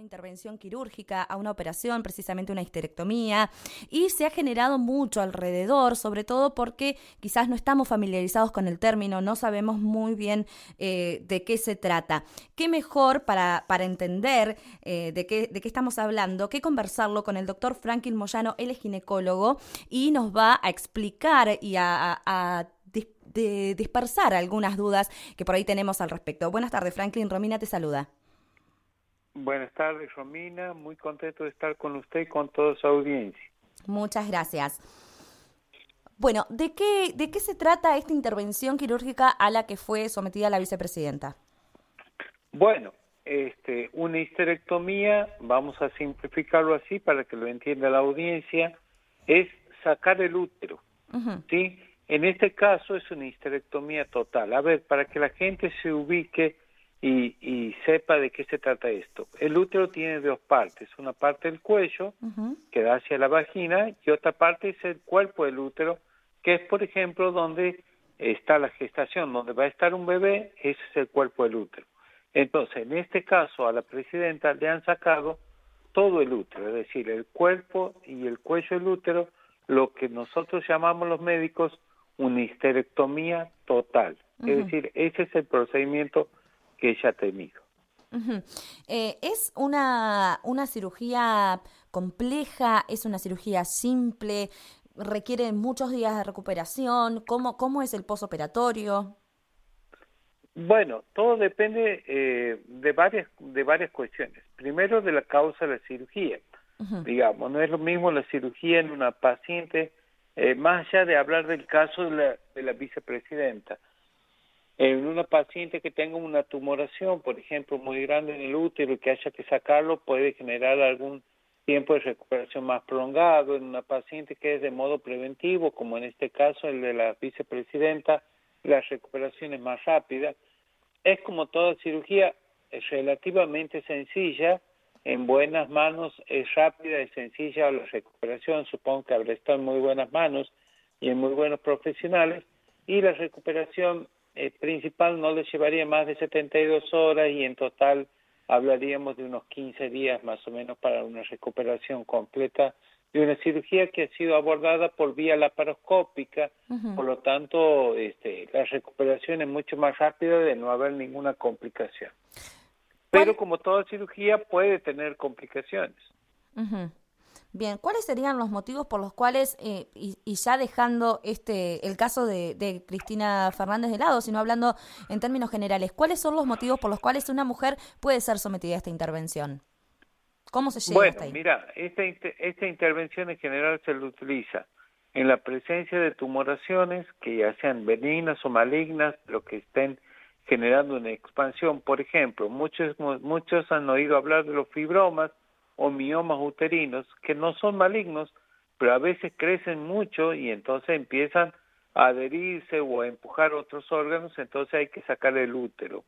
intervención quirúrgica, a una operación, precisamente una histerectomía, y se ha generado mucho alrededor, sobre todo porque quizás no estamos familiarizados con el término, no sabemos muy bien eh, de qué se trata. ¿Qué mejor para, para entender eh, de, qué, de qué estamos hablando que conversarlo con el doctor Franklin Moyano, él es ginecólogo, y nos va a explicar y a dispersar algunas dudas que por ahí tenemos al respecto. Buenas tardes, Franklin. Romina te saluda. Buenas tardes, Romina. Muy contento de estar con usted y con toda su audiencia. Muchas gracias. Bueno, ¿de qué, ¿de qué se trata esta intervención quirúrgica a la que fue sometida la vicepresidenta? Bueno, este, una histerectomía, vamos a simplificarlo así para que lo entienda la audiencia, es sacar el útero. ¿sí? En este caso es una histerectomía total. A ver, para que la gente se ubique y, sepa de qué se trata esto. El útero tiene dos partes, una parte del cuello, que da hacia la vagina, y otra parte es el cuerpo del útero, que es, por ejemplo, donde está la gestación, donde va a estar un bebé, ese es el cuerpo del útero. Entonces, en este caso, a la presidenta le han sacado todo el útero, es decir, el cuerpo y el cuello del útero, lo que nosotros llamamos los médicos una histerectomía total. Es decir, ese es el procedimiento que ella ha tenido. Eh, ¿Es una, una cirugía compleja? ¿Es una cirugía simple? ¿Requiere muchos días de recuperación? ¿Cómo, cómo es el posoperatorio? Bueno, todo depende eh, de varias de varias cuestiones. Primero de la causa de la cirugía. Digamos, no es lo mismo la cirugía en una paciente, eh, más allá de hablar del caso de la, de la vicepresidenta en una paciente que tenga una tumoración, por ejemplo, muy grande en el útero y que haya que sacarlo, puede generar algún tiempo de recuperación más prolongado. En una paciente que es de modo preventivo, como en este caso el de la vicepresidenta, la recuperación es más rápida. Es como toda cirugía, es relativamente sencilla, en buenas manos es rápida y sencilla la recuperación, supongo que habrá estado en muy buenas manos y en muy buenos profesionales, y la recuperación eh, principal no le llevaría más de 72 horas y en total hablaríamos de unos 15 días más o menos para una recuperación completa de una cirugía que ha sido abordada por vía laparoscópica, por lo tanto este, la recuperación es mucho más rápida de no haber ninguna complicación. Pero como toda cirugía puede tener complicaciones. Bien, ¿cuáles serían los motivos por los cuales, eh, y, ya dejando este el caso de, Cristina Fernández de lado, sino hablando en términos generales, cuáles son los motivos por los cuales una mujer puede ser sometida a esta intervención? ¿Cómo se llega bueno, hasta ahí? mira, esta, esta intervención en general se lo utiliza en la presencia de tumoraciones que ya sean benignas o malignas, pero que estén generando una expansión. Por ejemplo, muchos, muchos han oído hablar de los fibromas, o miomas uterinos que no son malignos, pero a veces crecen mucho y entonces empiezan a adherirse o a empujar otros órganos, entonces hay que sacar el útero.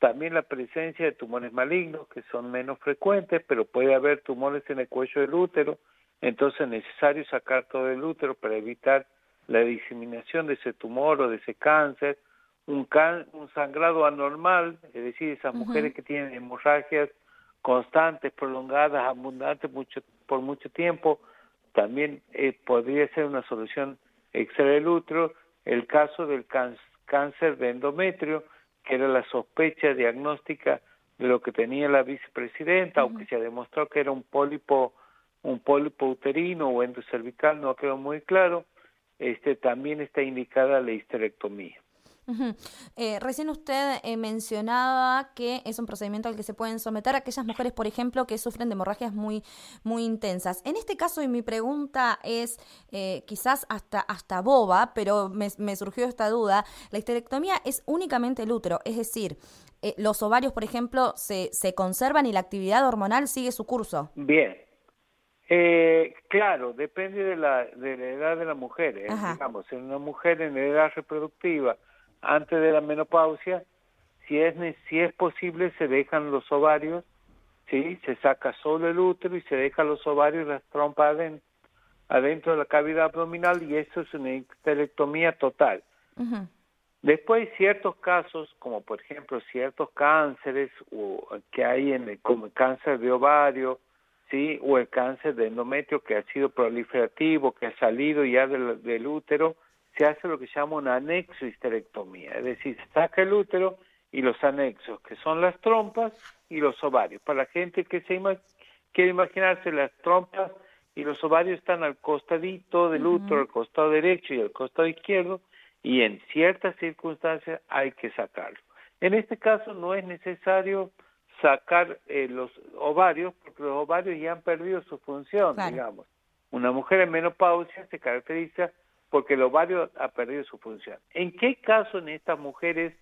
También la presencia de tumores malignos, que son menos frecuentes, pero puede haber tumores en el cuello del útero, entonces es necesario sacar todo el útero para evitar la diseminación de ese tumor o de ese cáncer, un, un sangrado anormal, es decir, esas mujeres que tienen hemorragias constantes, prolongadas, abundantes mucho, por mucho tiempo, también eh, podría ser una solución extra del útero. El caso del cáncer de endometrio, que era la sospecha diagnóstica de lo que tenía la vicepresidenta, aunque se demostró que era un pólipo, un pólipo uterino o endocervical, no quedó muy claro, este también está indicada la histerectomía. Eh, recién usted eh, mencionaba que es un procedimiento al que se pueden someter aquellas mujeres, por ejemplo, que sufren de hemorragias muy, muy intensas. En este caso, y mi pregunta es eh, quizás hasta, hasta boba, pero me, surgió esta duda, la histerectomía es únicamente el útero, es decir, los ovarios, por ejemplo, se, se conservan y la actividad hormonal sigue su curso. Bien, claro, depende de la, de la edad de la mujer. Digamos, en una mujer en edad reproductiva antes de la menopausia, si es, si es posible, se dejan los ovarios, ¿sí? se saca solo el útero y se deja los ovarios y las trompas adentro, de la cavidad abdominal y eso es una histerectomía total. Después ciertos casos, como por ejemplo ciertos cánceres o que hay en el, como el cáncer de ovario, sí, o el cáncer de endometrio que ha sido proliferativo, que ha salido ya del, del útero, se hace lo que se llama una anexo histerectomía, es decir, se saca el útero y los anexos, que son las trompas y los ovarios. Para la gente que se quiere imaginarse las trompas y los ovarios están al costadito del útero, al costado derecho y al costado izquierdo, y en ciertas circunstancias hay que sacarlo. En este caso no es necesario sacar eh, los ovarios porque los ovarios ya han perdido su función, digamos. Una mujer en menopausia se caracteriza porque el ovario ha perdido su función. ¿En qué caso en estas mujeres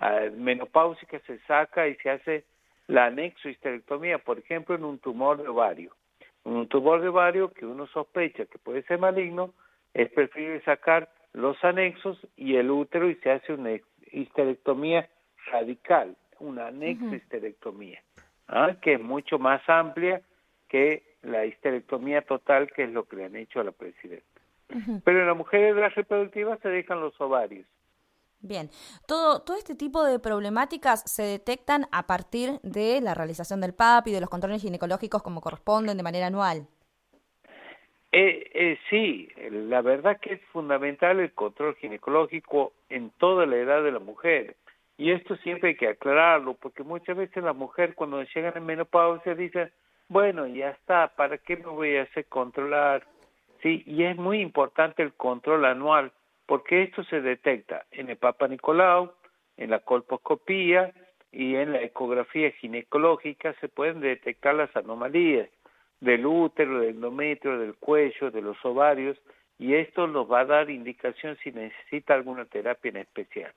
uh, menopáusicas se saca y se hace la anexohisterectomía? Por ejemplo, en un tumor de ovario. Un tumor de ovario que uno sospecha que puede ser maligno, es preferible sacar los anexos y el útero y se hace una histerectomía radical, una anexohisterectomía, ¿ah? que es mucho más amplia que la histerectomía total, que es lo que le han hecho a la presidenta. Pero en las mujeres de la reproductiva se dejan los ovarios. Bien, todo, todo este tipo de problemáticas se detectan a partir de la realización del PAP y de los controles ginecológicos como corresponden de manera anual. Eh, eh, sí, la verdad que es fundamental el control ginecológico en toda la edad de la mujer. Y esto siempre hay que aclararlo, porque muchas veces la mujer cuando llegan en menopausia dice, bueno, ya está, ¿para qué me voy a hacer controlar? Sí, y es muy importante el control anual, porque esto se detecta en el Papa Nicolau, en la colposcopía y en la ecografía ginecológica se pueden detectar las anomalías del útero, del endometrio, del cuello, de los ovarios, y esto nos va a dar indicación si necesita alguna terapia en especial.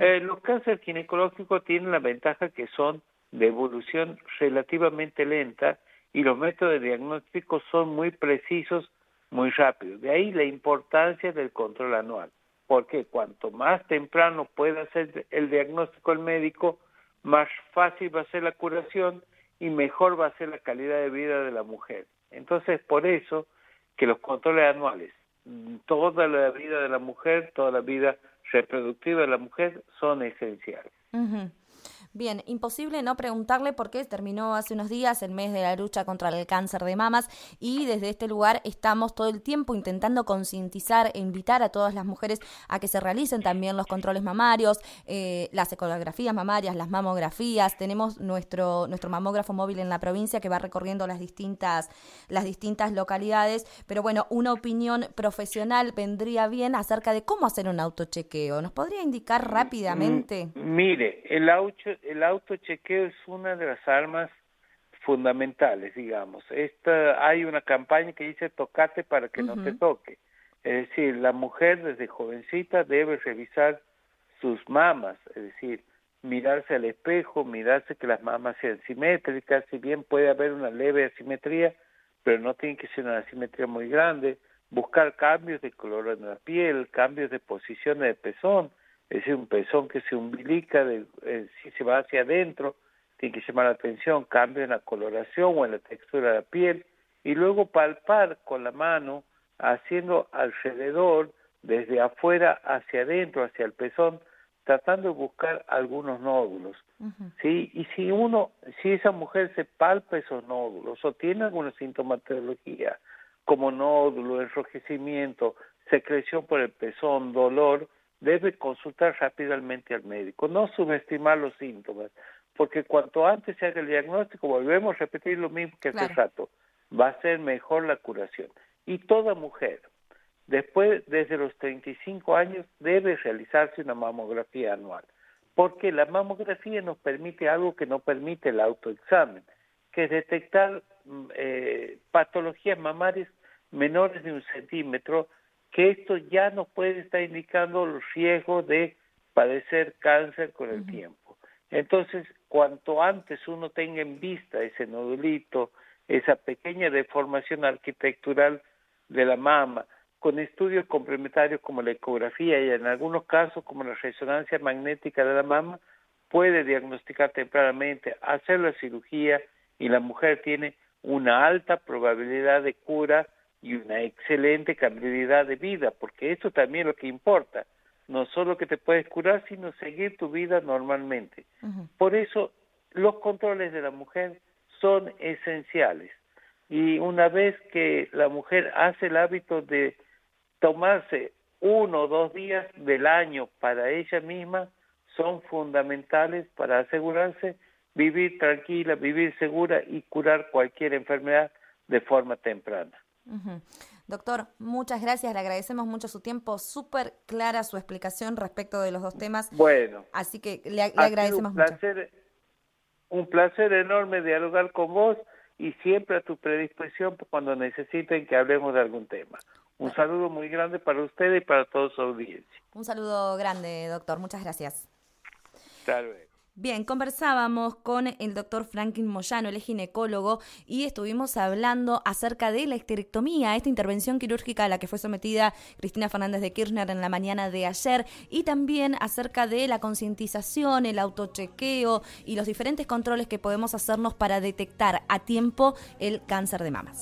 Eh, los cánceres ginecológicos tienen la ventaja que son de evolución relativamente lenta y los métodos de diagnóstico son muy precisos, muy rápidos. De ahí la importancia del control anual, porque cuanto más temprano pueda hacer el diagnóstico el médico, más fácil va a ser la curación y mejor va a ser la calidad de vida de la mujer. Entonces, por eso que los controles anuales, toda la vida de la mujer, toda la vida reproductiva de la mujer son esenciales. Bien, imposible no preguntarle por qué terminó hace unos días el mes de la lucha contra el cáncer de mamas y desde este lugar estamos todo el tiempo intentando concientizar e invitar a todas las mujeres a que se realicen también los controles mamarios, eh, las ecografías mamarias, las mamografías. Tenemos nuestro, nuestro mamógrafo móvil en la provincia que va recorriendo las distintas, las distintas localidades, pero bueno, una opinión profesional vendría bien acerca de cómo hacer un autochequeo. ¿Nos podría indicar mm, rápidamente? Mire, el auto, el autochequeo es una de las armas fundamentales, digamos. Esta, hay una campaña que dice tocate para que no te toque. Es decir, la mujer desde jovencita debe revisar sus mamas, es decir, mirarse al espejo, mirarse que las mamas sean simétricas, si bien puede haber una leve asimetría, pero no tiene que ser una asimetría muy grande, buscar cambios de color en la piel, cambios de posición de pezón, es decir, un pezón que se umbilica, de, eh, si se va hacia adentro, tiene que llamar la atención, cambio en la coloración o en la textura de la piel, y luego palpar con la mano, haciendo alrededor, desde afuera hacia adentro, hacia el pezón, tratando de buscar algunos nódulos. ¿sí? Y si uno, si esa mujer se palpa esos nódulos o tiene alguna sintomatología, como nódulo, enrojecimiento, secreción por el pezón, dolor, debe consultar rápidamente al médico, no subestimar los síntomas, porque cuanto antes se haga el diagnóstico, volvemos a repetir lo mismo que hace rato, va a ser mejor la curación. Y toda mujer, después, desde los 35 años, debe realizarse una mamografía anual, porque la mamografía nos permite algo que no permite el autoexamen, que es detectar mm, eh, patologías mamarias menores de un centímetro que esto ya no puede estar indicando los riesgos de padecer cáncer con el tiempo. Entonces, cuanto antes uno tenga en vista ese nodulito, esa pequeña deformación arquitectural de la mama, con estudios complementarios como la ecografía y en algunos casos como la resonancia magnética de la mama, puede diagnosticar tempranamente, hacer la cirugía y la mujer tiene una alta probabilidad de cura y una excelente calidad de vida, porque eso también es lo que importa. no solo que te puedes curar, sino seguir tu vida normalmente. Por eso los controles de la mujer son esenciales. Y una vez que la mujer hace el hábito de tomarse uno o dos días del año para ella misma, son fundamentales para asegurarse vivir tranquila, vivir segura y curar cualquier enfermedad de forma temprana. Doctor, muchas gracias, le agradecemos mucho su tiempo, súper clara su explicación respecto de los dos temas. Bueno. Así que le, agradecemos un placer, mucho. Un placer enorme dialogar con vos y siempre a tu predisposición cuando necesiten que hablemos de algún tema. Un saludo muy grande para usted y para toda su audiencia. Un saludo grande, doctor. Muchas gracias. Hasta luego. Bien, conversábamos con el doctor Franklin Moyano, el ginecólogo, y estuvimos hablando acerca de la histerectomía, esta intervención quirúrgica a la que fue sometida Cristina Fernández de Kirchner en la mañana de ayer, y también acerca de la concientización, el autochequeo y los diferentes controles que podemos hacernos para detectar a tiempo el cáncer de mamas.